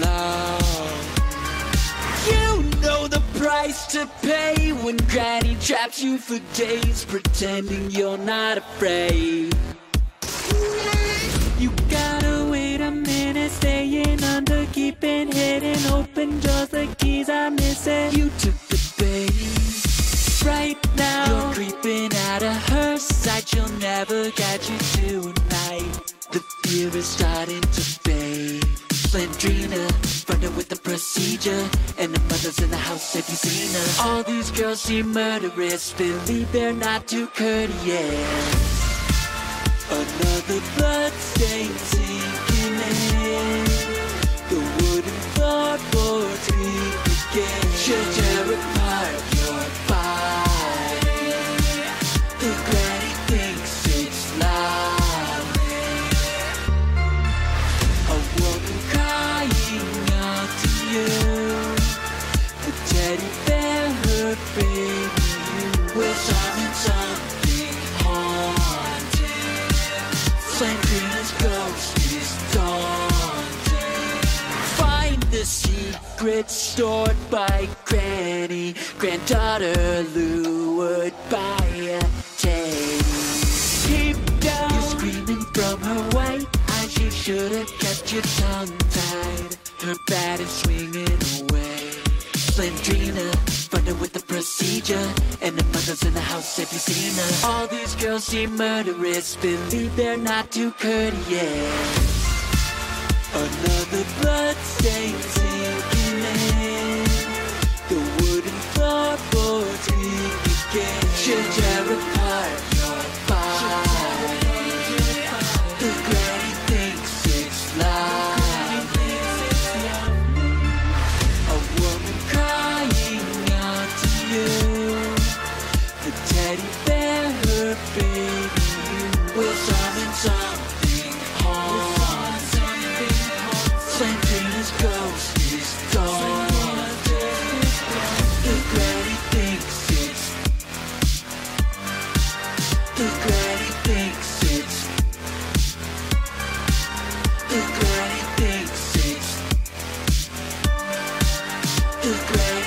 love. You know the price to pay when Granny traps you for days, pretending you're not afraid. You gotta wait a minute, staying under, keeping hidden, open doors, the keys are missing. You took the bait. Right now, you're creeping out of her sight. She'll never catch you tonight. Fear is starting to fade. Slendrina, fronted with the procedure. And the mother's in the house, have you seen her? All these girls seem murderous, believe they're not too courteous. Another blood stain sinking in. Secret stored by Granny. Granddaughter lured by a teddy. Deep down, you're screaming from her white eyes. She should have kept your tongue tied. Her bat is swinging away. Slendrina, running with the procedure. And the mother's in the house, have you seen her? All these girls seem murderous, believe they're not too courteous. Another blood stain sinking in. The wooden floorboards creak again. She'll tear apart The girl he it's. The girl he thinks it's. The girl.